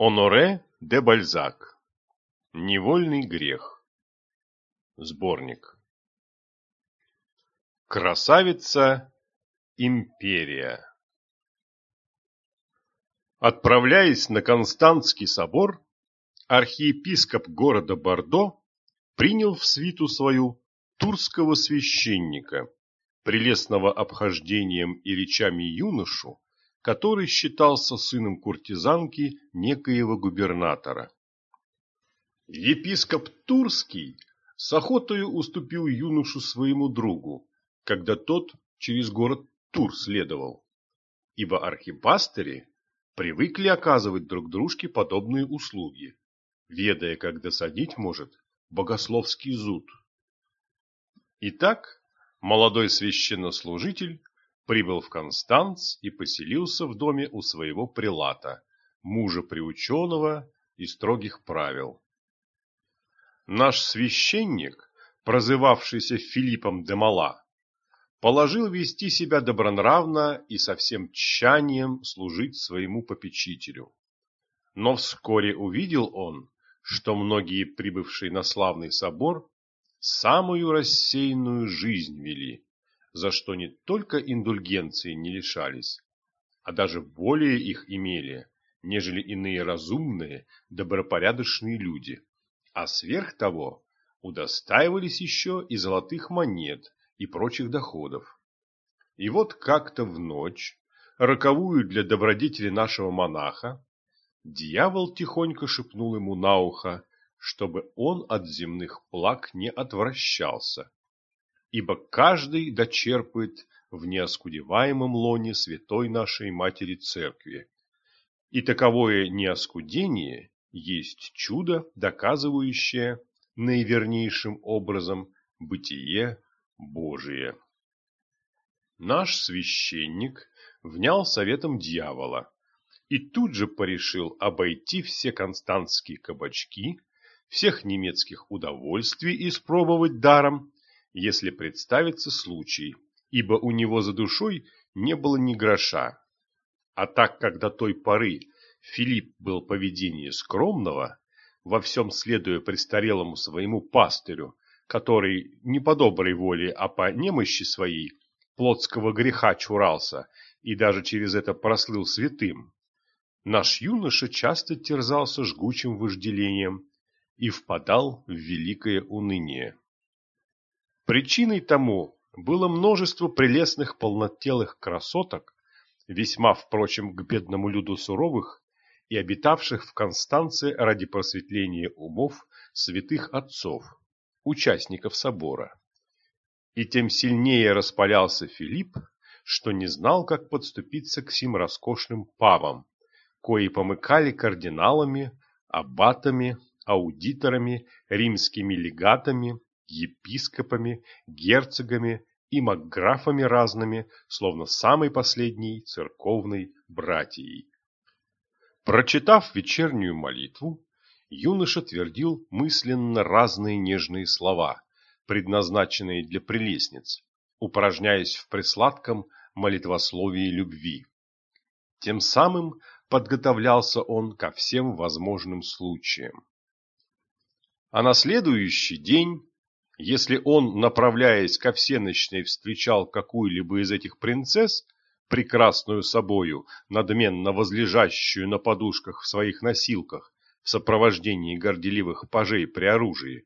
Оноре де Бальзак. Невольный грех. Сборник. Красавица Империя. Отправляясь на Константский собор, архиепископ города Бордо принял в свиту свою турского священника, прелестного обхождением и речами юношу, который считался сыном куртизанки некоего губернатора. Епископ Турский с охотою уступил юношу своему другу, когда тот через город Тур следовал, ибо архипастыри привыкли оказывать друг дружке подобные услуги, ведая, как досадить может богословский зуд. Итак, молодой священнослужитель прибыл в Констанц и поселился в доме у своего прилата, мужа приученного и строгих правил. Наш священник, прозывавшийся Филиппом де Мала, положил вести себя добронравно и со всем тщанием служить своему попечителю. Но вскоре увидел он, что многие прибывшие на славный собор самую рассеянную жизнь вели, за что не только индульгенции не лишались, а даже более их имели, нежели иные разумные, добропорядочные люди, а сверх того удостаивались еще и золотых монет и прочих доходов. И вот как-то в ночь, роковую для добродетели нашего монаха, дьявол тихонько шепнул ему на ухо, чтобы он от земных плаг не отвращался, ибо каждый дочерпает в неоскудеваемом лоне святой нашей Матери Церкви. И таковое неоскудение есть чудо, доказывающее наивернейшим образом бытие Божие. Наш священник внял советом дьявола и тут же порешил обойти все константские кабачки, всех немецких удовольствий испробовать даром, если представится случай, ибо у него за душой не было ни гроша. А так как до той поры Филипп был поведение скромного, во всем следуя престарелому своему пастырю, который не по доброй воле, а по немощи своей плотского греха чурался и даже через это прослыл святым, наш юноша часто терзался жгучим вожделением и впадал в великое уныние. Причиной тому было множество прелестных полнотелых красоток, весьма, впрочем, к бедному люду суровых и обитавших в Констанце ради просветления умов святых отцов, участников собора. И тем сильнее распалялся Филипп, что не знал, как подступиться к сим роскошным павам, кои помыкали кардиналами, аббатами, аудиторами, римскими легатами, епископами, герцогами и макграфами разными, словно самой последней церковной братьей. Прочитав вечернюю молитву, юноша твердил мысленно разные нежные слова, предназначенные для прелестниц, упражняясь в присладком молитвословии любви. Тем самым подготовлялся он ко всем возможным случаям. А на следующий день если он, направляясь ко всеночной, встречал какую-либо из этих принцесс, прекрасную собою, надменно возлежащую на подушках в своих носилках, в сопровождении горделивых пажей при оружии,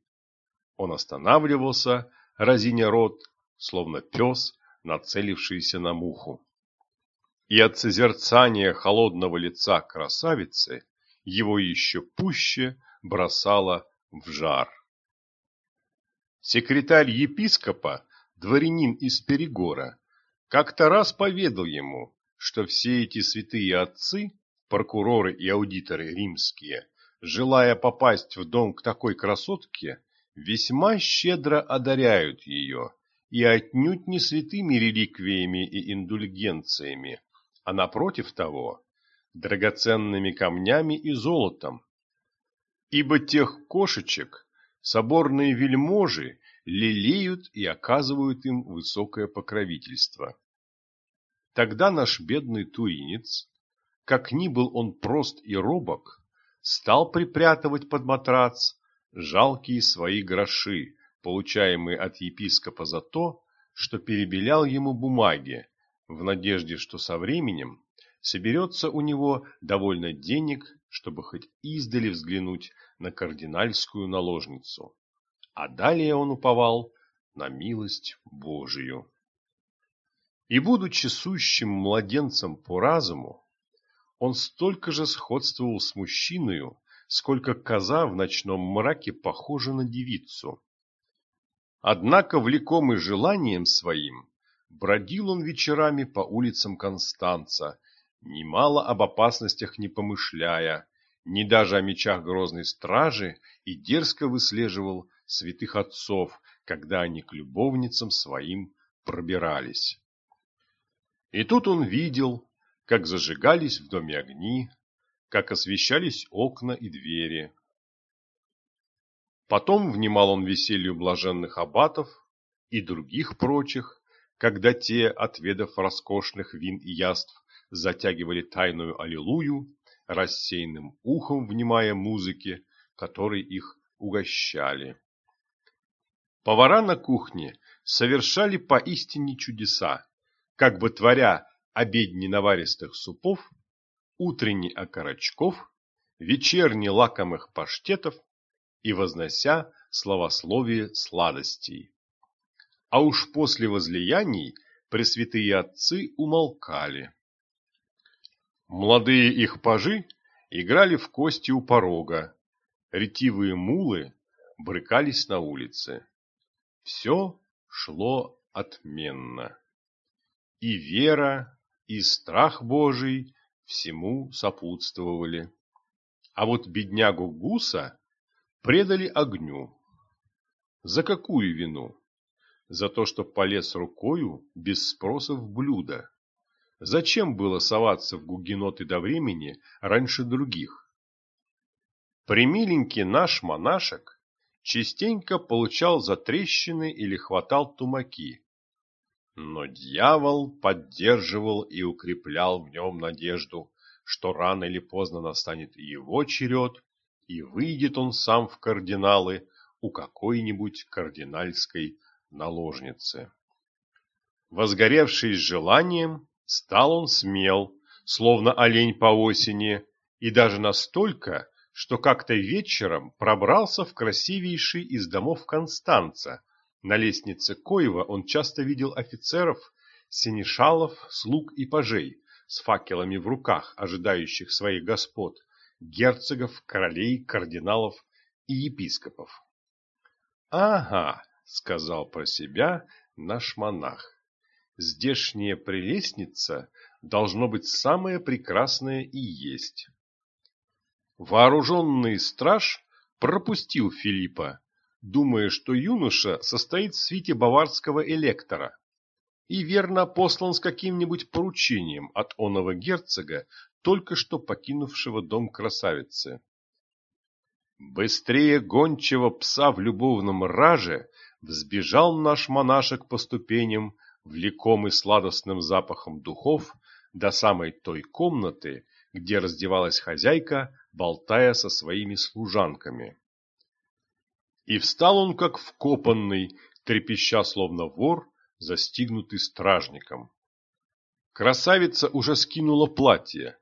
он останавливался, разиня рот, словно пес, нацелившийся на муху. И от созерцания холодного лица красавицы его еще пуще бросало в жар. Секретарь епископа, дворянин из Перегора, как-то раз поведал ему, что все эти святые отцы, прокуроры и аудиторы римские, желая попасть в дом к такой красотке, весьма щедро одаряют ее, и отнюдь не святыми реликвиями и индульгенциями, а напротив того, драгоценными камнями и золотом. Ибо тех кошечек, соборные вельможи лелеют и оказывают им высокое покровительство. Тогда наш бедный туринец, как ни был он прост и робок, стал припрятывать под матрац жалкие свои гроши, получаемые от епископа за то, что перебелял ему бумаги, в надежде, что со временем соберется у него довольно денег, чтобы хоть издали взглянуть на кардинальскую наложницу. А далее он уповал на милость Божию. И, будучи сущим младенцем по разуму, он столько же сходствовал с мужчиною, сколько коза в ночном мраке похожа на девицу. Однако, влекомый желанием своим, бродил он вечерами по улицам Констанца, немало об опасностях не помышляя, ни даже о мечах грозной стражи, и дерзко выслеживал святых отцов, когда они к любовницам своим пробирались. И тут он видел, как зажигались в доме огни, как освещались окна и двери. Потом внимал он веселью блаженных аббатов и других прочих, когда те, отведав роскошных вин и яств, затягивали тайную аллилуйю, рассеянным ухом внимая музыке, которой их угощали. Повара на кухне совершали поистине чудеса, как бы творя обедни наваристых супов, утренний окорочков, вечерний лакомых паштетов и вознося словословие сладостей. А уж после возлияний пресвятые отцы умолкали. Молодые их пажи играли в кости у порога, ретивые мулы брыкались на улице. Все шло отменно и вера, и страх Божий всему сопутствовали. А вот беднягу Гуса предали огню. За какую вину? За то, что полез рукою без спроса в блюдо. Зачем было соваться в гугеноты до времени раньше других? Примиленький наш монашек частенько получал затрещины или хватал тумаки, но дьявол поддерживал и укреплял в нем надежду, что рано или поздно настанет его черед, и выйдет он сам в кардиналы у какой-нибудь кардинальской наложницы. Возгоревший с желанием, стал он смел, словно олень по осени, и даже настолько, что как-то вечером пробрался в красивейший из домов Констанца, на лестнице Коева он часто видел офицеров, синешалов, слуг и пажей с факелами в руках, ожидающих своих господ, герцогов, королей, кардиналов и епископов. «Ага», — сказал про себя наш монах, — «здешняя прелестница должно быть самое прекрасное и есть». Вооруженный страж пропустил Филиппа, думая, что юноша состоит в свите баварского электора и верно послан с каким-нибудь поручением от оного герцога, только что покинувшего дом красавицы. Быстрее гончего пса в любовном раже взбежал наш монашек по ступеням, влекомый сладостным запахом духов, до самой той комнаты, где раздевалась хозяйка, болтая со своими служанками. И встал он, как вкопанный, трепеща, словно вор, застигнутый стражником. Красавица уже скинула платье.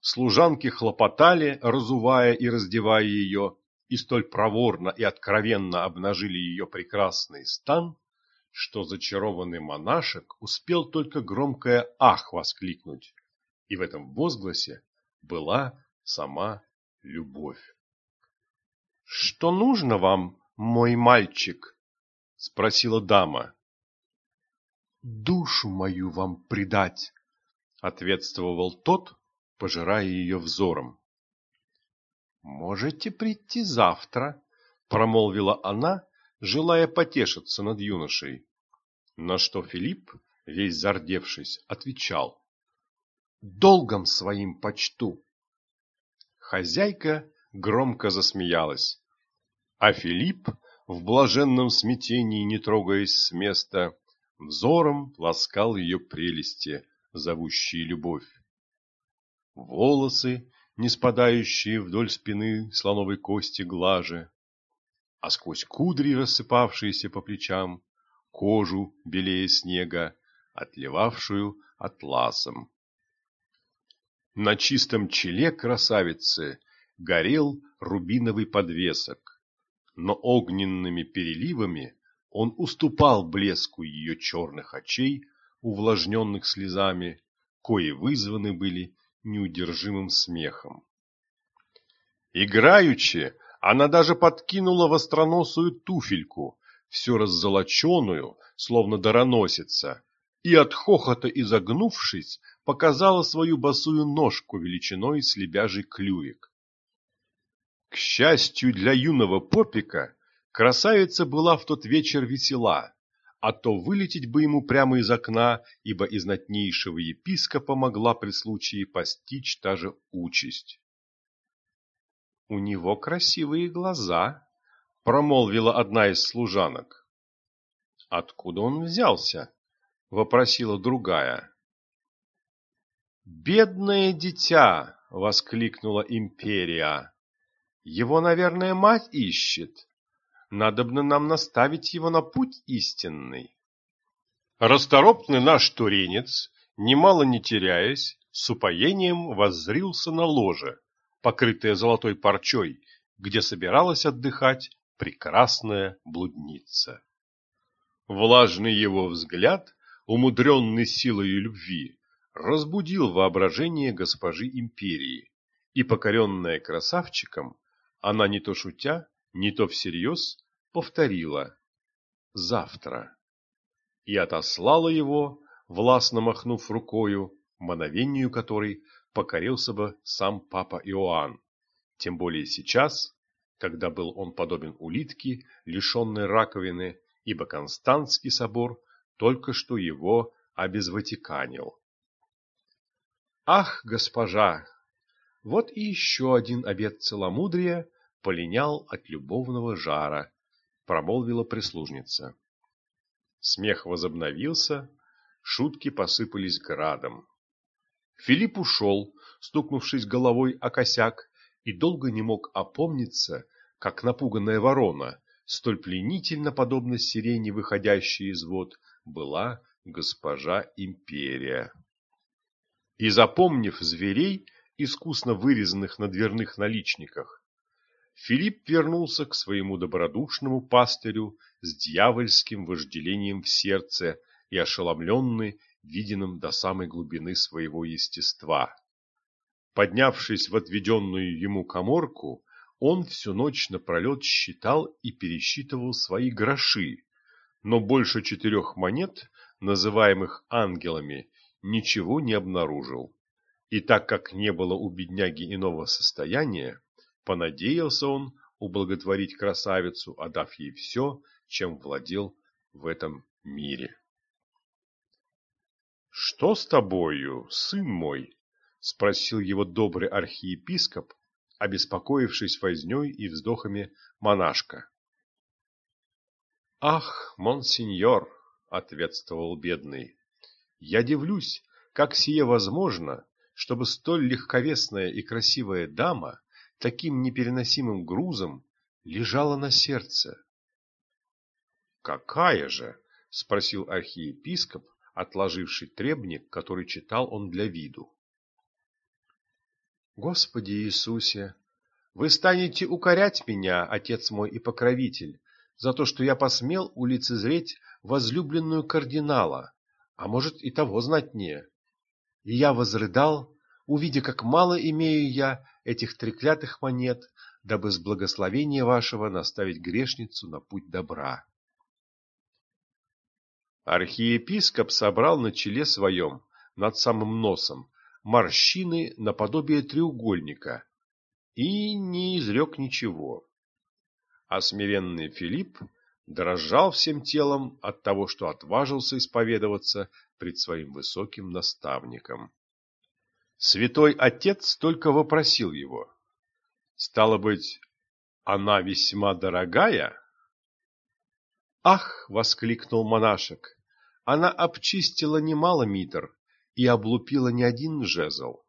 Служанки хлопотали, разувая и раздевая ее, и столь проворно и откровенно обнажили ее прекрасный стан, что зачарованный монашек успел только громкое «ах» воскликнуть, и в этом возгласе была сама любовь. «Что нужно вам, мой мальчик? — спросила дама. — Душу мою вам предать, — ответствовал тот, пожирая ее взором. — Можете прийти завтра, — промолвила она, желая потешиться над юношей. На что Филипп, весь зардевшись, отвечал. — Долгом своим почту. Хозяйка громко засмеялась. А Филипп, в блаженном смятении не трогаясь с места, взором ласкал ее прелести, зовущие любовь. Волосы не спадающие вдоль спины слоновой кости глажи, а сквозь кудри, рассыпавшиеся по плечам, кожу белее снега, отливавшую атласом. На чистом челе красавицы горел рубиновый подвесок, но огненными переливами он уступал блеску ее черных очей, увлажненных слезами, кои вызваны были неудержимым смехом. Играючи, она даже подкинула востроносую туфельку, всю раззолоченную, словно дароносица, и от хохота изогнувшись, показала свою босую ножку величиной с лебяжий клювик. К счастью для юного попика, красавица была в тот вечер весела, а то вылететь бы ему прямо из окна, ибо из знатнейшего епископа могла при случае постичь та же участь. «У него красивые глаза», — промолвила одна из служанок. «Откуда он взялся?» — вопросила другая. «Бедное дитя!» — воскликнула империя. «Его, наверное, мать ищет. Надобно нам наставить его на путь истинный. Расторопный наш туренец, немало не теряясь, с упоением воззрился на ложе, покрытое золотой парчой, где собиралась отдыхать прекрасная блудница. Влажный его взгляд, умудренный силой любви, разбудил воображение госпожи империи, и, покоренная красавчиком, она не то шутя, не то всерьез повторила «завтра» и отослала его, властно махнув рукою, мановению которой покорился бы сам папа Иоанн, тем более сейчас, когда был он подобен улитке, лишенной раковины, ибо Константский собор только что его обезватиканил. Ах, госпожа! Вот и еще один обет целомудрия полинял от любовного жара, промолвила прислужница. Смех возобновился, шутки посыпались градом. Филипп ушел, стукнувшись головой о косяк, и долго не мог опомниться, как напуганная ворона, столь пленительно подобно сирене, выходящей из вод, была госпожа Империя. И запомнив зверей, искусно вырезанных на дверных наличниках, Филипп вернулся к своему добродушному пастырю с дьявольским вожделением в сердце и ошеломленный, виденным до самой глубины своего естества. Поднявшись в отведенную ему коморку, он всю ночь напролет считал и пересчитывал свои гроши, но больше четырех монет, называемых ангелами, ничего не обнаружил. И так как не было у бедняги иного состояния, Понадеялся он ублаготворить красавицу, отдав ей все, чем владел в этом мире. «Что с тобою, сын мой?» — спросил его добрый архиепископ, обеспокоившись вознёй и вздохами монашка. «Ах, монсеньор!» — ответствовал бедный. «Я дивлюсь, как сие возможно, чтобы столь легковесная и красивая дама таким непереносимым грузом лежала на сердце. «Какая же?» — спросил архиепископ, отложивший требник, который читал он для виду. «Господи Иисусе, вы станете укорять меня, Отец мой и Покровитель, за то, что я посмел улицезреть возлюбленную кардинала, а может и того знатнее. И я возрыдал, увидя, как мало имею я этих треклятых монет, дабы с благословения вашего наставить грешницу на путь добра. Архиепископ собрал на челе своем, над самым носом, морщины наподобие треугольника и не изрек ничего. А смиренный Филипп дрожал всем телом от того, что отважился исповедоваться пред своим высоким наставником. Святой Отец только вопросил его. Стало быть, она весьма дорогая? Ах, воскликнул монашек, она обчистила немало митр и облупила не один жезл.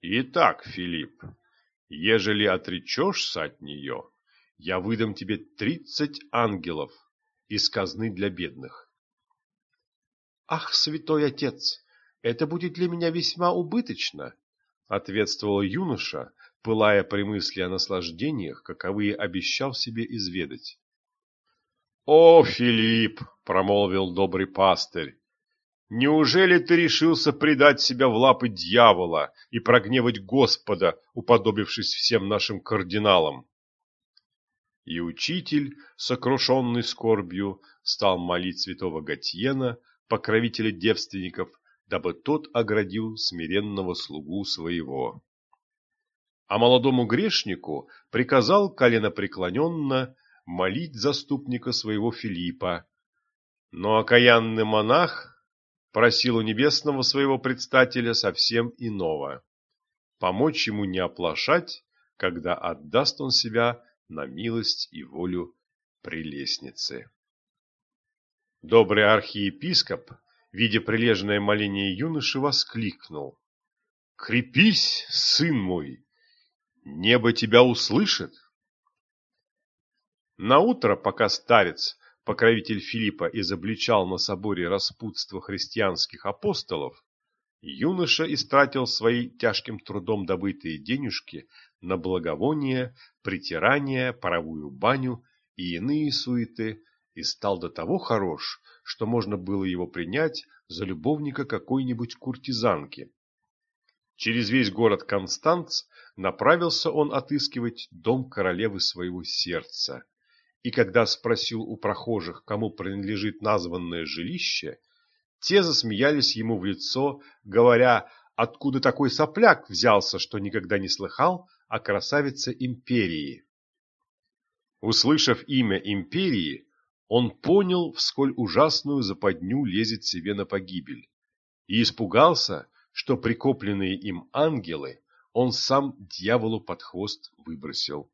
Итак, Филипп, ежели отречешься от нее, я выдам тебе тридцать ангелов из казны для бедных. Ах, святой отец, это будет для меня весьма убыточно, ответствовал юноша, пылая при мысли о наслаждениях, каковые обещал себе изведать. «О, Филипп!» — промолвил добрый пастырь. «Неужели ты решился предать себя в лапы дьявола и прогневать Господа, уподобившись всем нашим кардиналам?» И учитель, сокрушенный скорбью, стал молить святого Гатьена, покровителя девственников, дабы тот оградил смиренного слугу своего. А молодому грешнику приказал коленопреклоненно молить заступника своего Филиппа. Но окаянный монах просил у небесного своего предстателя совсем иного – помочь ему не оплошать, когда отдаст он себя на милость и волю прелестницы. Добрый архиепископ, видя прилежное моление юноши, воскликнул. «Крепись, сын мой! Небо тебя услышит!» На утро, пока старец, покровитель Филиппа, изобличал на соборе распутство христианских апостолов, юноша истратил свои тяжким трудом добытые денежки на благовония, притирание, паровую баню и иные суеты, и стал до того хорош, что можно было его принять за любовника какой-нибудь куртизанки. Через весь город Констанц направился он отыскивать дом королевы своего сердца, и когда спросил у прохожих, кому принадлежит названное жилище, те засмеялись ему в лицо, говоря, откуда такой сопляк взялся, что никогда не слыхал о красавице империи. Услышав имя империи, он понял, в сколь ужасную западню лезет себе на погибель, и испугался, что прикопленные им ангелы он сам дьяволу под хвост выбросил.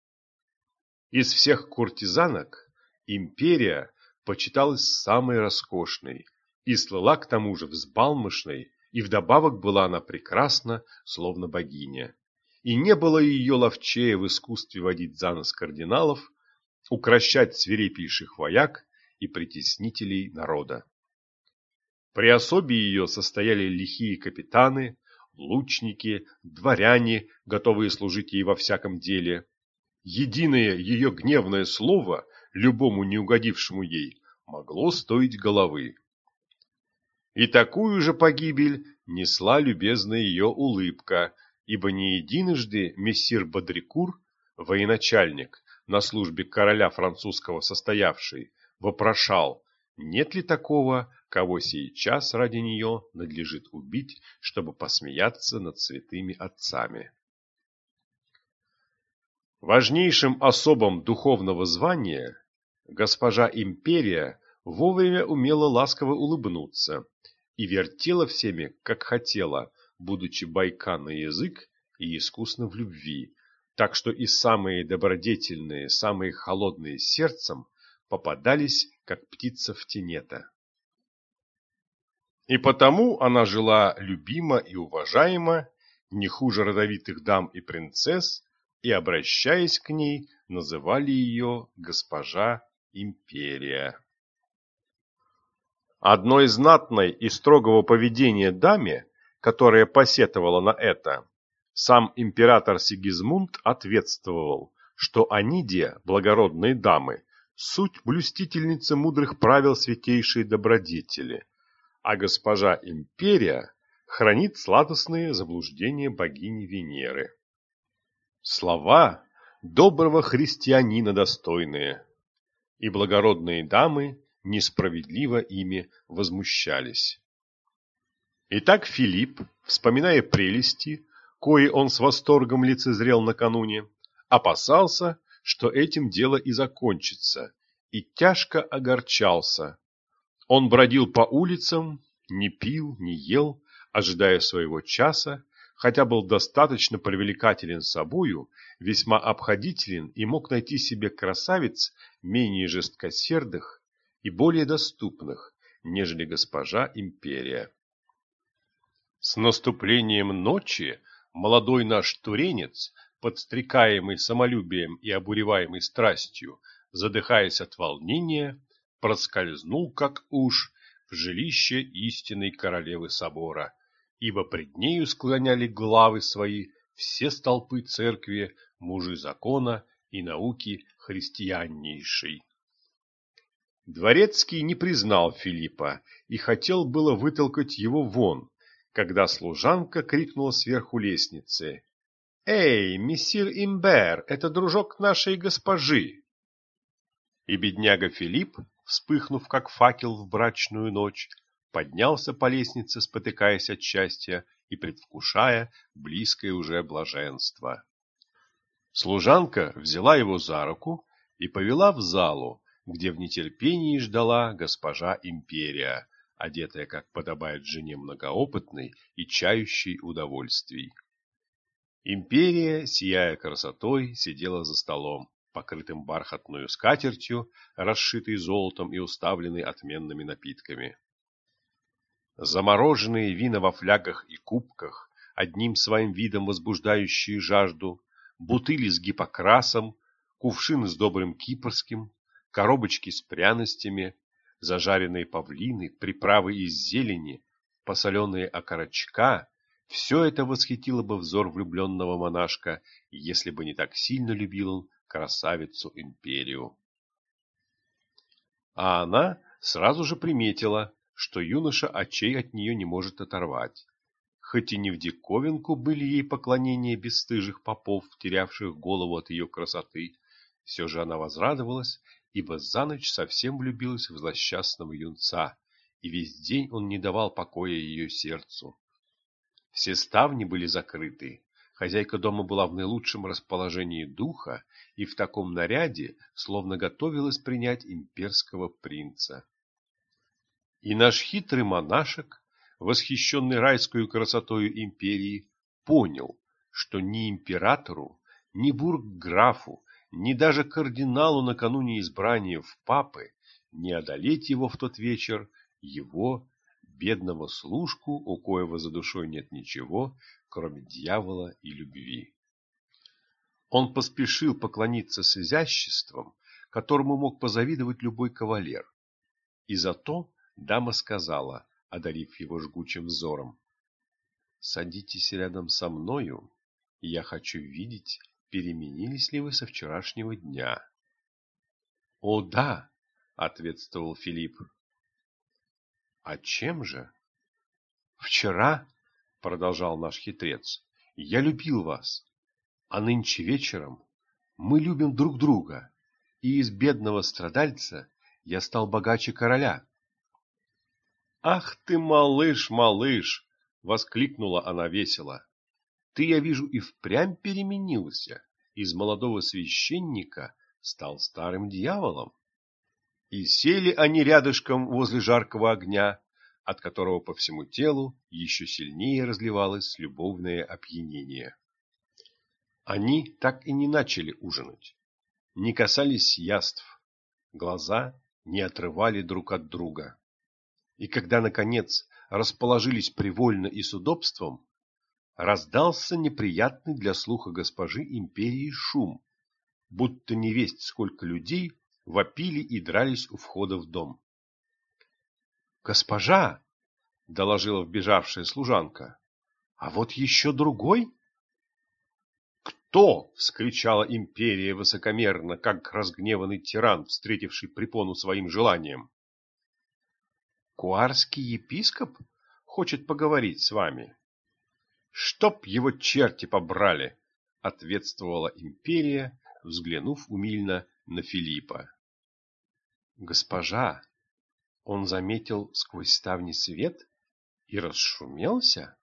Из всех куртизанок империя почиталась самой роскошной и слыла к тому же взбалмошной, и вдобавок была она прекрасна, словно богиня. И не было ее ловчее в искусстве водить за нос кардиналов, укращать свирепейших вояк и притеснителей народа. При особе ее состояли лихие капитаны, лучники, дворяне, готовые служить ей во всяком деле, единое ее гневное слово любому неугодившему ей могло стоить головы. И такую же погибель несла любезная ее улыбка, ибо не единожды мессир Бодрикур, военачальник, на службе короля французского состоявший, вопрошал, нет ли такого, кого сейчас ради нее надлежит убить, чтобы посмеяться над святыми отцами. Важнейшим особам духовного звания госпожа Империя вовремя умела ласково улыбнуться и вертела всеми, как хотела, будучи байка на язык и искусна в любви, так что и самые добродетельные, самые холодные сердцем попадались, как птица в тенета. И потому она жила любима и уважаема, не хуже родовитых дам и принцесс, и, обращаясь к ней, называли ее госпожа Империя. Одной знатной и строгого поведения даме, которая посетовала на это, сам император Сигизмунд ответствовал, что они, де, благородные дамы, суть блюстительницы мудрых правил святейшей добродетели, а госпожа Империя хранит сладостные заблуждения богини Венеры. Слова доброго христианина достойные, и благородные дамы несправедливо ими возмущались. Итак, Филипп, вспоминая прелести, кои он с восторгом лицезрел накануне, опасался, что этим дело и закончится, и тяжко огорчался. Он бродил по улицам, не пил, не ел, ожидая своего часа, хотя был достаточно привлекателен собою, весьма обходителен и мог найти себе красавиц менее жесткосердых и более доступных, нежели госпожа Империя. С наступлением ночи молодой наш туренец, подстрекаемый самолюбием и обуреваемый страстью, задыхаясь от волнения, проскользнул, как уж, в жилище истинной королевы собора, ибо пред нею склоняли главы свои все столпы церкви, мужи закона и науки христианнейшей. Дворецкий не признал Филиппа и хотел было вытолкать его вон, когда служанка крикнула сверху лестницы. «Эй, мессир Имбер, это дружок нашей госпожи!» И бедняга Филипп, вспыхнув как факел в брачную ночь, поднялся по лестнице, спотыкаясь от счастья и предвкушая близкое уже блаженство. Служанка взяла его за руку и повела в залу, где в нетерпении ждала госпожа Империя, одетая, как подобает жене многоопытной и чающей удовольствий. Империя, сияя красотой, сидела за столом, покрытым бархатную скатертью, расшитой золотом и уставленной отменными напитками. Замороженные вина во флягах и кубках, одним своим видом возбуждающие жажду, бутыли с гипокрасом, кувшины с добрым кипрским, коробочки с пряностями, зажаренные павлины, приправы из зелени, посоленные окорочка — все это восхитило бы взор влюбленного монашка, если бы не так сильно любил он красавицу-империю. А она сразу же приметила, что юноша очей от нее не может оторвать. Хоть и не в диковинку были ей поклонения бесстыжих попов, терявших голову от ее красоты, все же она возрадовалась ибо за ночь совсем влюбилась в злосчастного юнца, и весь день он не давал покоя ее сердцу. Все ставни были закрыты, хозяйка дома была в наилучшем расположении духа и в таком наряде, словно готовилась принять имперского принца. И наш хитрый монашек, восхищенный райскую красотою империи, понял, что ни императору, ни бургграфу ни даже кардиналу накануне избрания в папы не одолеть его в тот вечер, его, бедного служку, у коего за душой нет ничего, кроме дьявола и любви. Он поспешил поклониться с изяществом, которому мог позавидовать любой кавалер. И зато дама сказала, одарив его жгучим взором, «Садитесь рядом со мною, я хочу видеть переменились ли вы со вчерашнего дня? — О, да, — ответствовал Филипп. — А чем же? — Вчера, — продолжал наш хитрец, — я любил вас, а нынче вечером мы любим друг друга, и из бедного страдальца я стал богаче короля. — Ах ты, малыш, малыш! — воскликнула она весело. Ты, я вижу, и впрямь переменился. Из молодого священника стал старым дьяволом. И сели они рядышком возле жаркого огня, от которого по всему телу еще сильнее разливалось любовное опьянение. Они так и не начали ужинать, не касались яств, глаза не отрывали друг от друга. И когда, наконец, расположились привольно и с удобством, раздался неприятный для слуха госпожи империи шум, будто не весть сколько людей вопили и дрались у входа в дом. «Госпожа!» — доложила вбежавшая служанка. «А вот еще другой?» «Кто?» — вскричала империя высокомерно, как разгневанный тиран, встретивший препону своим желанием. «Куарский епископ хочет поговорить с вами», «Чтоб его черти побрали!» — ответствовала империя, взглянув умильно на Филиппа. «Госпожа!» Он заметил сквозь ставни свет и расшумелся.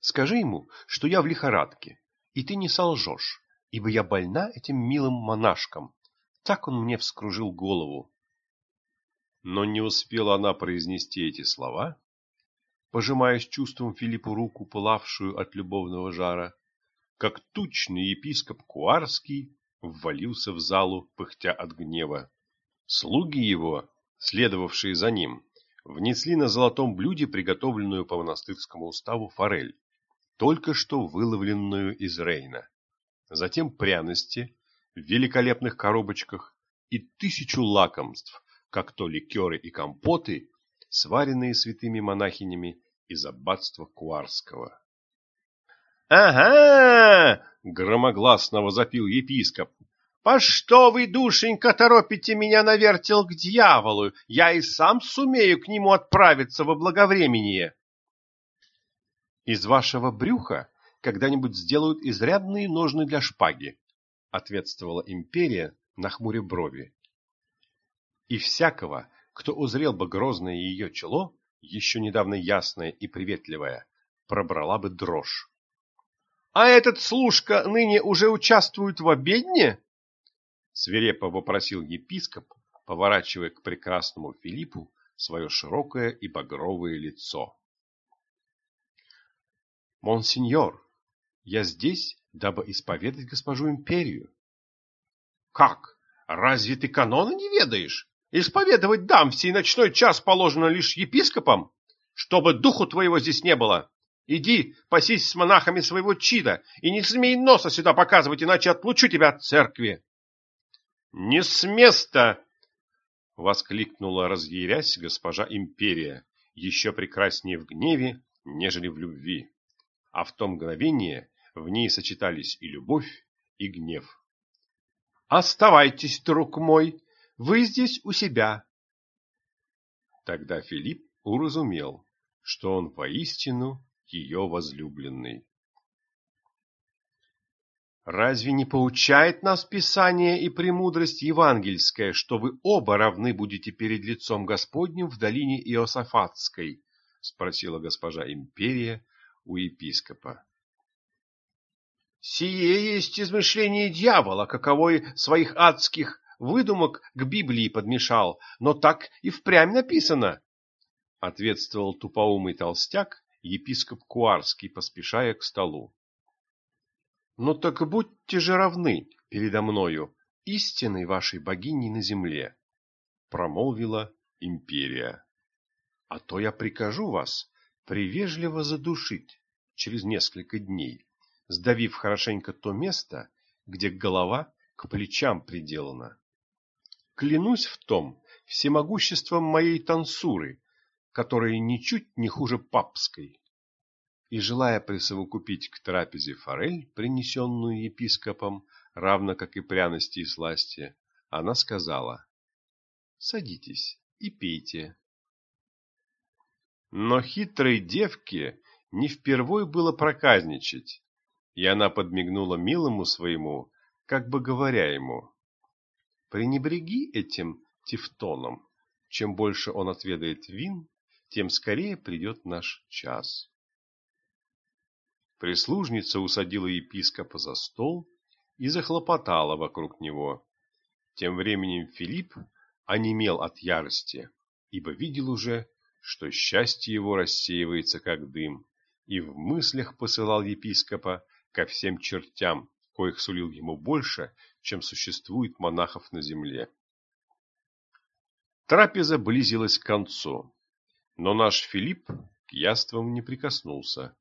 «Скажи ему, что я в лихорадке, и ты не солжешь, ибо я больна этим милым монашком. Так он мне вскружил голову». Но не успела она произнести эти слова, пожимая с чувством Филиппу руку, пылавшую от любовного жара, как тучный епископ Куарский ввалился в залу, пыхтя от гнева. Слуги его, следовавшие за ним, внесли на золотом блюде приготовленную по монастырскому уставу форель только что выловленную из Рейна. Затем пряности в великолепных коробочках и тысячу лакомств, как то ликеры и компоты, сваренные святыми монахинями из аббатства Куарского. «Ага!» — громогласно возопил епископ. «По что вы, душенька, торопите меня на вертел к дьяволу? Я и сам сумею к нему отправиться во благовремение!» «Из вашего брюха когда-нибудь сделают изрядные ножны для шпаги», — ответствовала империя, нахмуря брови. И всякого, кто узрел бы грозное ее чело, еще недавно ясное и приветливое, пробрала бы дрожь. «А этот служка ныне уже участвует в обедне?» Свирепо вопросил епископ, поворачивая к прекрасному Филиппу свое широкое и багровое лицо. «Монсеньор, я здесь, дабы исповедать госпожу империю». «Как? Разве ты канона не ведаешь? Исповедовать дам в сей ночной час положено лишь епископам, чтобы духу твоего здесь не было. Иди, пасись с монахами своего чида, и не смей носа сюда показывать, иначе отлучу тебя от церкви. — Не с места! — воскликнула, разъярясь, госпожа Империя, еще прекраснее в гневе, нежели в любви. А в том мгновение в ней сочетались и любовь, и гнев. — Оставайтесь, друг мой, вы здесь у себя. Тогда Филипп уразумел, что он воистину ее возлюбленный. Разве не поучает нас Писание и премудрость евангельская, что вы оба равны будете перед лицом Господним в долине Иосафатской? — спросила госпожа Империя у епископа. Сие есть измышление дьявола, каковой своих адских выдумок к Библии подмешал, но так и впрямь написано, — ответствовал тупоумый толстяк, епископ Куарский, поспешая к столу. — Ну так будьте же равны передо мною, истинной вашей богиней на земле, — промолвила империя. — А то я прикажу вас привежливо задушить через несколько дней, сдавив хорошенько то место, где голова к плечам приделана. Клянусь в том всемогуществом моей тансуры, которая ничуть не хуже папской. И, желая присовокупить к трапезе форель, принесенную епископом, равно как и пряности и сласти, она сказала, «Садитесь и пейте». Но хитрой девке не впервой было проказничать, и она подмигнула милому своему, как бы говоря ему, «Пренебреги этим тефтоном, чем больше он отведает вин, тем скорее придет наш час. Прислужница усадила епископа за стол и захлопотала вокруг него. Тем временем Филипп онемел от ярости, ибо видел уже, что счастье его рассеивается как дым, и в мыслях посылал епископа ко всем чертям, коих сулил ему больше, чем существует монахов на земле. Трапеза близилась к концу. Но наш Филипп к яствам не прикоснулся.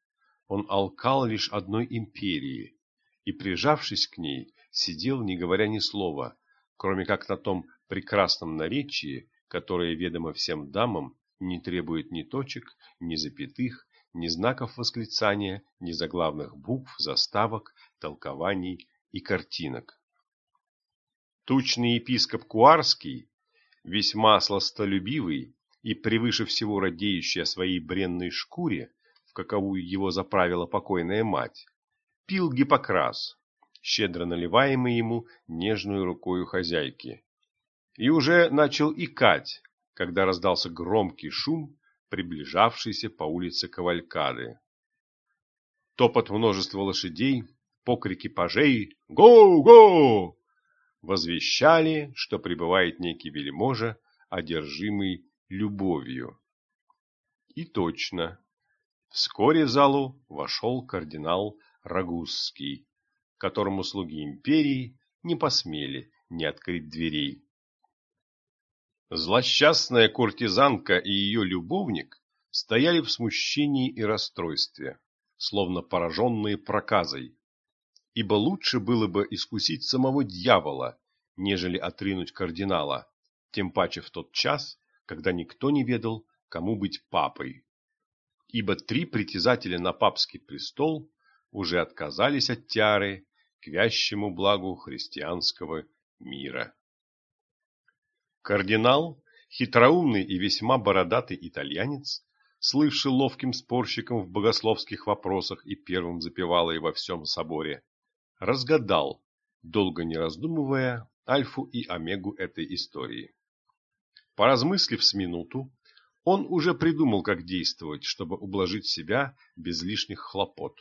Он алкал лишь одной империи и, прижавшись к ней, сидел, не говоря ни слова, кроме как на том прекрасном наречии, которое ведомо всем дамам, не требует ни точек, ни запятых, ни знаков восклицания, ни заглавных букв, заставок, толкований и картинок. Тучный епископ Куарский, весьма сластолюбивый, и превыше всего радеющий о своей бренной шкуре, в каковую его заправила покойная мать, пил гипокрас, щедро наливаемый ему нежную рукою хозяйки. И уже начал икать, когда раздался громкий шум, приближавшийся по улице Кавалькады. Топот множества лошадей, покрики пажей «Го-го!» Возвещали, что прибывает некий вельможа, одержимый любовью. И точно. Вскоре в залу вошел кардинал Рагузский, которому слуги империи не посмели не открыть дверей. Злосчастная куртизанка и ее любовник стояли в смущении и расстройстве, словно пораженные проказой. Ибо лучше было бы искусить самого дьявола, нежели отринуть кардинала, тем паче в тот час, когда никто не ведал, кому быть папой. Ибо три притязателя на папский престол уже отказались от тиары к вящему благу христианского мира. Кардинал, хитроумный и весьма бородатый итальянец, слывший ловким спорщиком в богословских вопросах и первым запевалой во всем соборе, разгадал, долго не раздумывая, альфу и омегу этой истории. Поразмыслив с минуту, он уже придумал, как действовать, чтобы ублажить себя без лишних хлопот.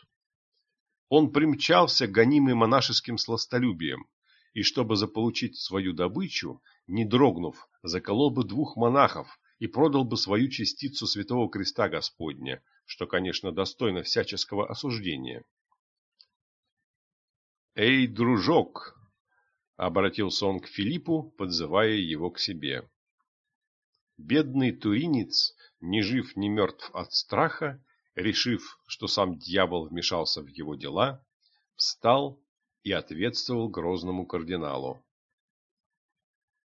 Он примчался, гонимый монашеским сластолюбием, и чтобы заполучить свою добычу, не дрогнув, заколол бы двух монахов и продал бы свою частицу святого креста Господня, что, конечно, достойно всяческого осуждения. «Эй, дружок!» — обратился он к Филиппу, подзывая его к себе. Бедный туринец, ни жив, ни мертв от страха, решив, что сам дьявол вмешался в его дела, встал и ответствовал грозному кардиналу.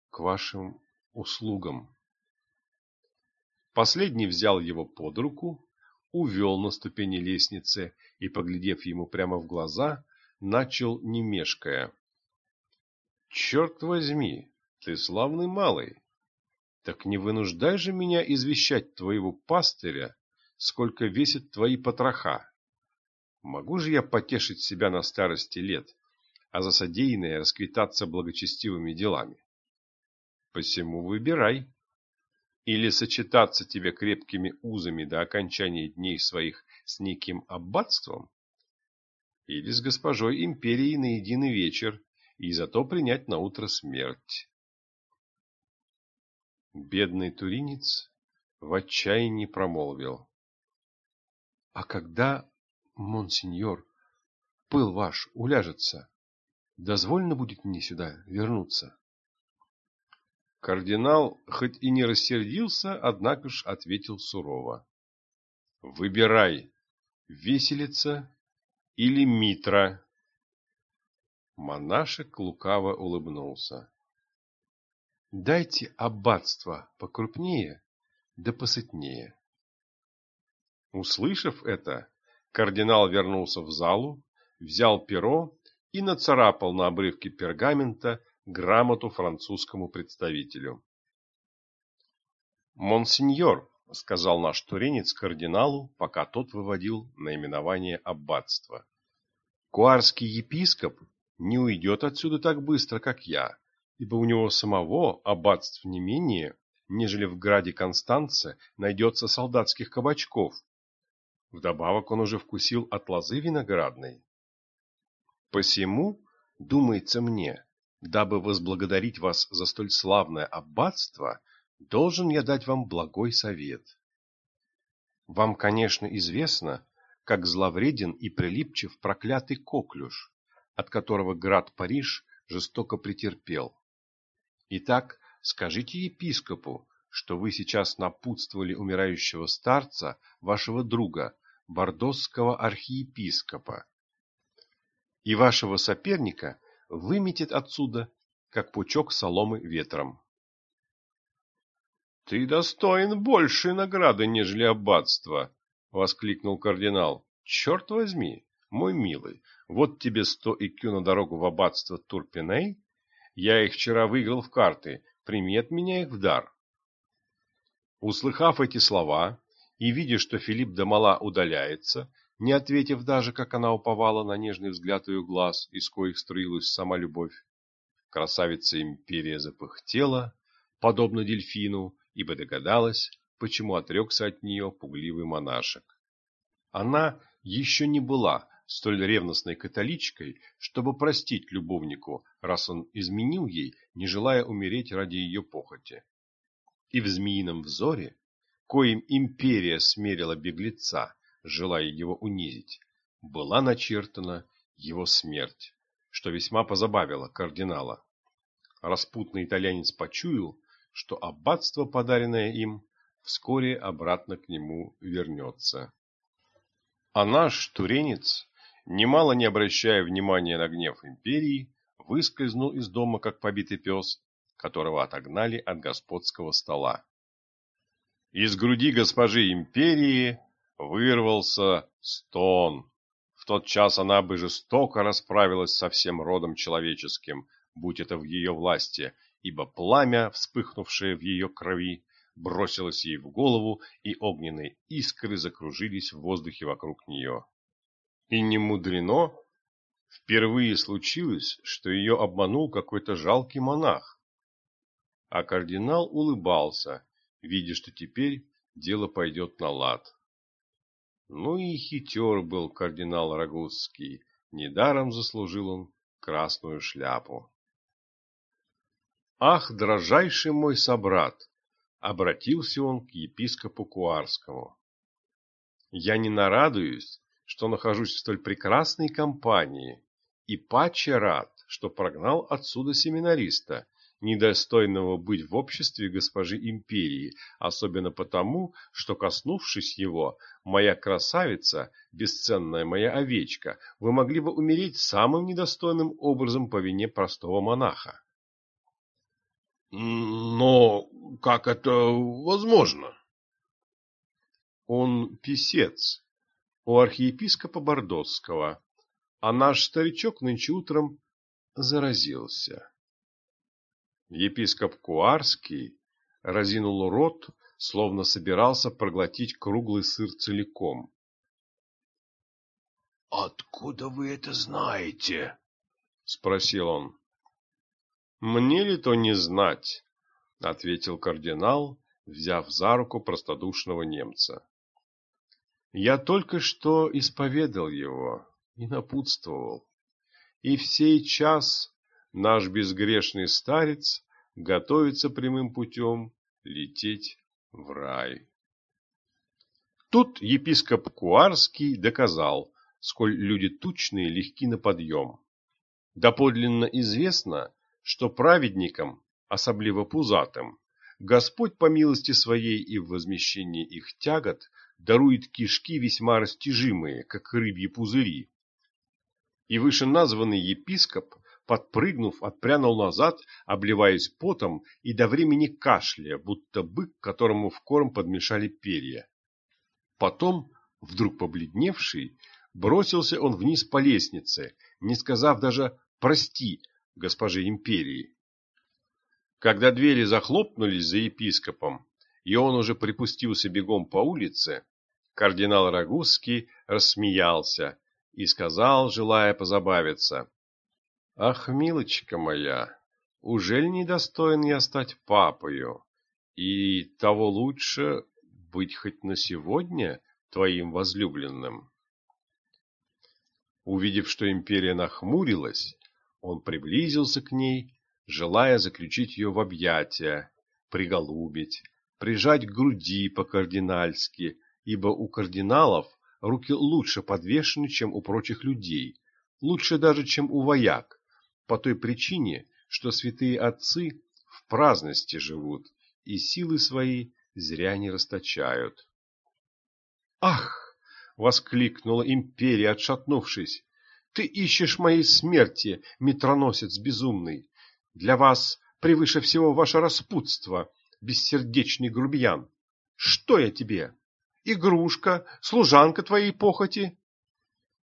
«К вашим услугам». Последний взял его под руку, увел на ступени лестницы и, поглядев ему прямо в глаза, начал не мешкая. «Черт возьми, ты славный малый! Так не вынуждай же меня извещать твоего пастыря сколько весят твои потроха. Могу же я потешить себя на старости лет, а за содеянное расквитаться благочестивыми делами? Посему выбирай. Или сочетаться тебе крепкими узами до окончания дней своих с неким аббатством, или с госпожой империи на единый вечер, и зато принять на утро смерть. Бедный туринец в отчаянии промолвил. А когда, монсеньор, пыл ваш уляжется, дозволено будет мне сюда вернуться? Кардинал, хоть и не рассердился, однако ж ответил сурово. Выбирай, веселица или Митра. Монашек лукаво улыбнулся. Дайте аббатство покрупнее да посытнее. Услышав это, кардинал вернулся в залу, взял перо и нацарапал на обрывке пергамента грамоту французскому представителю. «Монсеньор», — сказал наш туринец кардиналу, пока тот выводил наименование аббатства, — «куарский епископ не уйдет отсюда так быстро, как я, ибо у него самого аббатств не менее, нежели в граде Констанце найдется солдатских кабачков, Вдобавок он уже вкусил от лозы виноградной. Посему, думается мне, дабы возблагодарить вас за столь славное аббатство, должен я дать вам благой совет. Вам, конечно, известно, как зловреден и прилипчив проклятый коклюш, от которого град Париж жестоко претерпел. Итак, скажите епископу, что вы сейчас напутствовали умирающего старца, вашего друга, бордосского архиепископа, и вашего соперника выметит отсюда, как пучок соломы ветром. «Ты достоин большей награды, нежели аббатство!» — воскликнул кардинал. «Черт возьми, мой милый, вот тебе сто икю на дорогу в аббатство Турпиней. Я их вчера выиграл в карты, прими от меня их в дар». Услыхав эти слова и видя, что Филипп до мала удаляется, не ответив даже, как она уповала на нежный взгляд ее глаз, из коих струилась сама любовь, красавица империя запыхтела, подобно дельфину, ибо догадалась, почему отрекся от нее пугливый монашек. Она еще не была столь ревностной католичкой, чтобы простить любовнику, раз он изменил ей, не желая умереть ради ее похоти и в змеином взоре, коим империя смерила беглеца, желая его унизить, была начертана его смерть, что весьма позабавило кардинала. Распутный итальянец почуял, что аббатство, подаренное им, вскоре обратно к нему вернется. А наш туренец, немало не обращая внимания на гнев империи, выскользнул из дома, как побитый пес, которого отогнали от господского стола. Из груди госпожи империи вырвался стон. В тот час она бы жестоко расправилась со всем родом человеческим, будь это в ее власти, ибо пламя, вспыхнувшее в ее крови, бросилось ей в голову, и огненные искры закружились в воздухе вокруг нее. И не мудрено, впервые случилось, что ее обманул какой-то жалкий монах. А кардинал улыбался, видя, что теперь дело пойдет на лад. Ну и хитер был кардинал Рагузский, недаром заслужил он красную шляпу. «Ах, дрожайший мой собрат!» — обратился он к епископу Куарскому. «Я не нарадуюсь, что нахожусь в столь прекрасной компании, и паче рад, что прогнал отсюда семинариста, недостойного быть в обществе госпожи империи, особенно потому, что, коснувшись его, моя красавица, бесценная моя овечка, вы могли бы умереть самым недостойным образом по вине простого монаха. Но как это возможно? Он писец у архиепископа Бордосского, а наш старичок нынче утром заразился. Епископ Куарский разинул рот, словно собирался проглотить круглый сыр целиком. — Откуда вы это знаете? — спросил он. — Мне ли то не знать? — ответил кардинал, взяв за руку простодушного немца. — Я только что исповедал его и напутствовал. И в сей час наш безгрешный старец готовится прямым путем лететь в рай. Тут епископ Куарский доказал, сколь люди тучные легки на подъем. Доподлинно известно, что праведникам, особливо пузатым, Господь по милости своей и в возмещении их тягот дарует кишки весьма растяжимые, как рыбьи пузыри. И вышеназванный епископ подпрыгнув, отпрянул назад, обливаясь потом и до времени кашляя, будто бык, которому в корм подмешали перья. Потом, вдруг побледневший, бросился он вниз по лестнице, не сказав даже «прости» госпоже империи. Когда двери захлопнулись за епископом, и он уже припустился бегом по улице, кардинал Рагузский рассмеялся и сказал, желая позабавиться, Ах, милочка моя, ужель недостоин я стать папою? И того лучше быть хоть на сегодня твоим возлюбленным. Увидев, что империя нахмурилась, он приблизился к ней, желая заключить ее в объятия, приголубить, прижать к груди по-кардинальски, ибо у кардиналов руки лучше подвешены, чем у прочих людей, лучше даже, чем у вояк по той причине, что святые отцы в праздности живут и силы свои зря не расточают. «Ах!» — воскликнула империя, отшатнувшись. «Ты ищешь моей смерти, метроносец безумный! Для вас превыше всего ваше распутство, бессердечный грубиян! Что я тебе? Игрушка, служанка твоей похоти?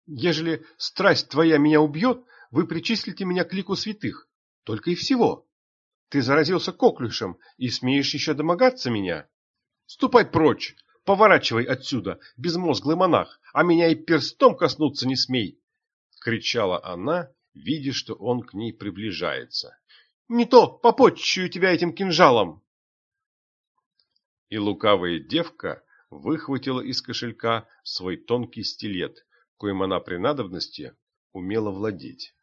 Ежели страсть твоя меня убьет, вы причислите меня к лику святых. Только и всего. Ты заразился коклюшем и смеешь еще домогаться меня? Ступай прочь, поворачивай отсюда, безмозглый монах, а меня и перстом коснуться не смей!» Кричала она, видя, что он к ней приближается. «Не то попотчую тебя этим кинжалом!» И лукавая девка выхватила из кошелька свой тонкий стилет, коим она при надобности умела владеть.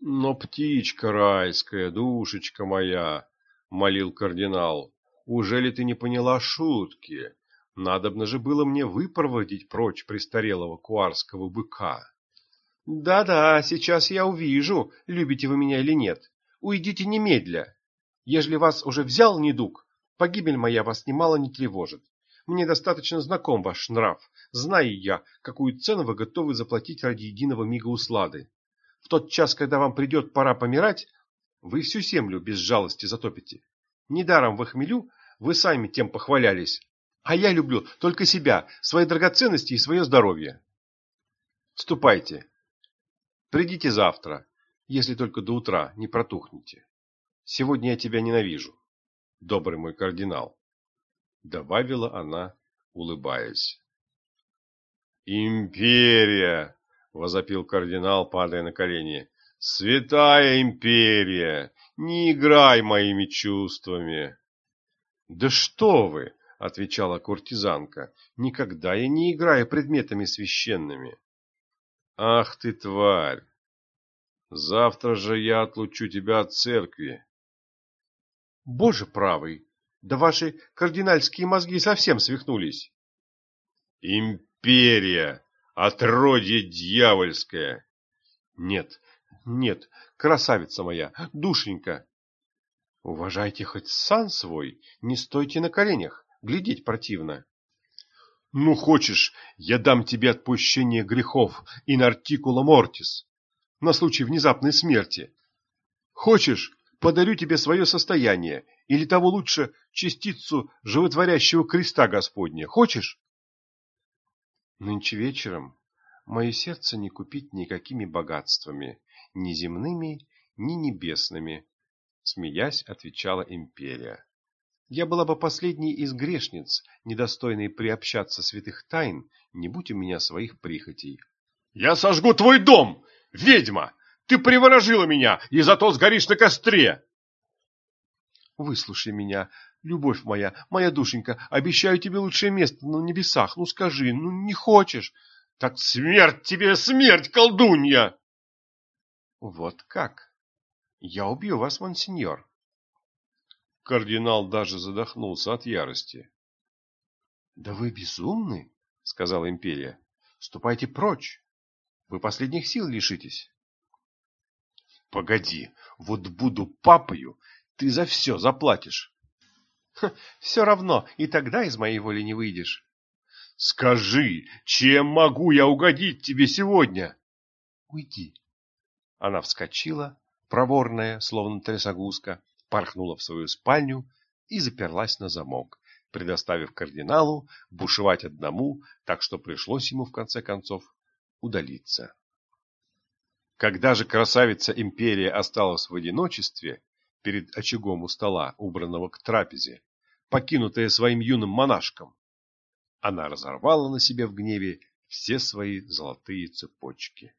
«Но птичка райская, душечка моя!» — молил кардинал. «Ужели ты не поняла шутки? Надобно же было мне выпроводить прочь престарелого куарского быка». «Да-да, сейчас я увижу, любите вы меня или нет. Уйдите немедля. Ежели вас уже взял недуг, погибель моя вас немало не тревожит. Мне достаточно знаком ваш нрав. Знаю я, какую цену вы готовы заплатить ради единого мига услады. В тот час, когда вам придет пора помирать, вы всю землю без жалости затопите. Недаром в хмелю вы сами тем похвалялись. А я люблю только себя, свои драгоценности и свое здоровье. Ступайте. Придите завтра, если только до утра не протухнете. Сегодня я тебя ненавижу, добрый мой кардинал, добавила она, улыбаясь. Империя, возопил кардинал, падая на колени. Святая империя, не играй моими чувствами. Да что вы, отвечала куртизанка. Никогда я не играю предметами священными. Ах ты тварь! Завтра же я отлучу тебя от церкви. Боже правый, да ваши кардинальские мозги совсем свихнулись. Империя, отродье дьявольское. Нет, нет, красавица моя, душенька. Уважайте хоть сан свой, не стойте на коленях, глядеть противно. Ну, хочешь, я дам тебе отпущение грехов in articula mortis, на случай внезапной смерти. Хочешь, подарю тебе свое состояние, или того лучше, частицу животворящего креста Господня. Хочешь? Нынче вечером мое сердце не купить никакими богатствами, ни земными, ни небесными, смеясь, отвечала империя. Я была бы последней из грешниц, недостойной приобщаться святых тайн, не будь у меня своих прихотей. Я сожгу твой дом, ведьма! Ты приворожила меня, и зато сгоришь на костре! Выслушай меня, любовь моя, моя душенька, обещаю тебе лучшее место на небесах. Ну скажи, ну не хочешь? Так смерть тебе, смерть, колдунья! Вот как? Я убью вас, монсеньор. Кардинал даже задохнулся от ярости. Да вы безумны, сказала империя. Ступайте прочь. Вы последних сил лишитесь. Погоди, вот буду папою, ты за все заплатишь. Все равно, и тогда из моей воли не выйдешь. Скажи, чем могу я угодить тебе сегодня? Уйди. Она вскочила, проворная, словно трясогузка, порхнула в свою спальню и заперлась на замок, предоставив кардиналу бушевать одному, так что пришлось ему в конце концов удалиться. Когда же красавица империя осталась в одиночестве перед очагом у стола, убранного к трапезе, покинутая своим юным монашком, она разорвала на себе в гневе все свои золотые цепочки.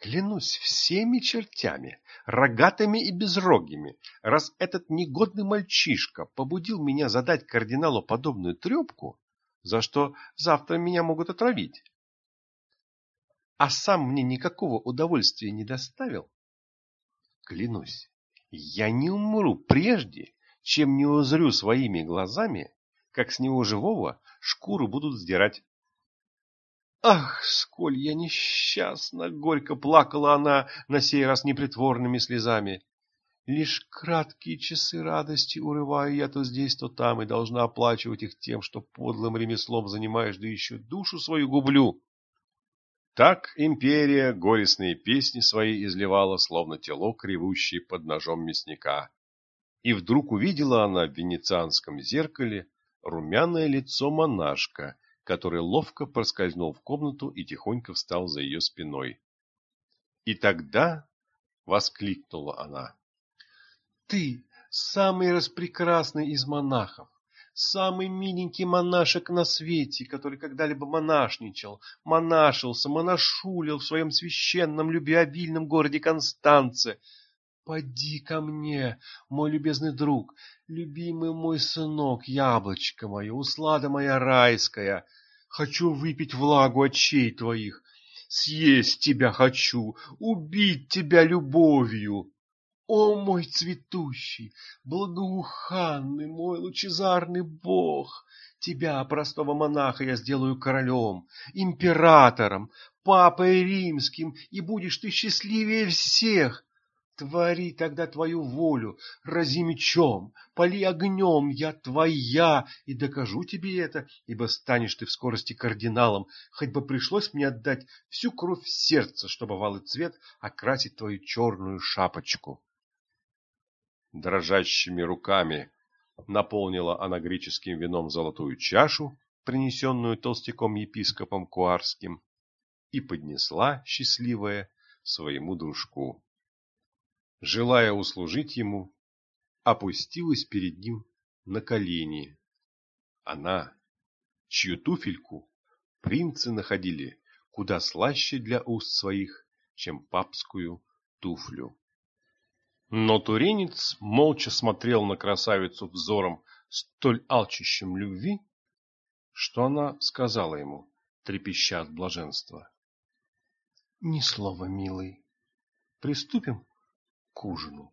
Клянусь всеми чертями, рогатыми и безрогими, раз этот негодный мальчишка побудил меня задать кардиналу подобную трепку, за что завтра меня могут отравить, а сам мне никакого удовольствия не доставил, клянусь, я не умру прежде, чем не узрю своими глазами, как с него живого шкуру будут сдирать. Ах, сколь я несчастна! Горько плакала она, на сей раз непритворными слезами. Лишь краткие часы радости урываю я то здесь, то там, и должна оплачивать их тем, что подлым ремеслом занимаешь, да еще душу свою гублю. Так империя горестные песни свои изливала, словно телок, ревущий под ножом мясника. И вдруг увидела она в венецианском зеркале румяное лицо монашка, который ловко проскользнул в комнату и тихонько встал за ее спиной. И тогда воскликнула она. «Ты самый распрекрасный из монахов, самый миленький монашек на свете, который когда-либо монашничал, монашился, монашулил в своем священном любвеобильном городе Констанце. Поди ко мне, мой любезный друг, любимый мой сынок, яблочко мое, услада моя райская!» Хочу выпить влагу очей твоих, съесть тебя хочу, убить тебя любовью. О, мой цветущий, благоуханный, мой лучезарный бог! Тебя, простого монаха, я сделаю королем, императором, папой римским, и будешь ты счастливее всех. Твори тогда твою волю, рази мечом, поли огнем, я твоя, и докажу тебе это, ибо станешь ты в скорости кардиналом, хоть бы пришлось мне отдать всю кровь сердца, чтобы валый цвет окрасить твою черную шапочку. Дрожащими руками наполнила она греческим вином золотую чашу, принесенную толстяком-епископом Куарским, и поднесла, счастливая, своему дружку желая услужить ему, опустилась перед ним на колени. Она, чью туфельку принцы находили куда слаще для уст своих, чем папскую туфлю. Но туренец молча смотрел на красавицу взором столь алчущим любви, что она сказала ему, трепеща от блаженства. — Ни слова, милый. Приступим к ужину.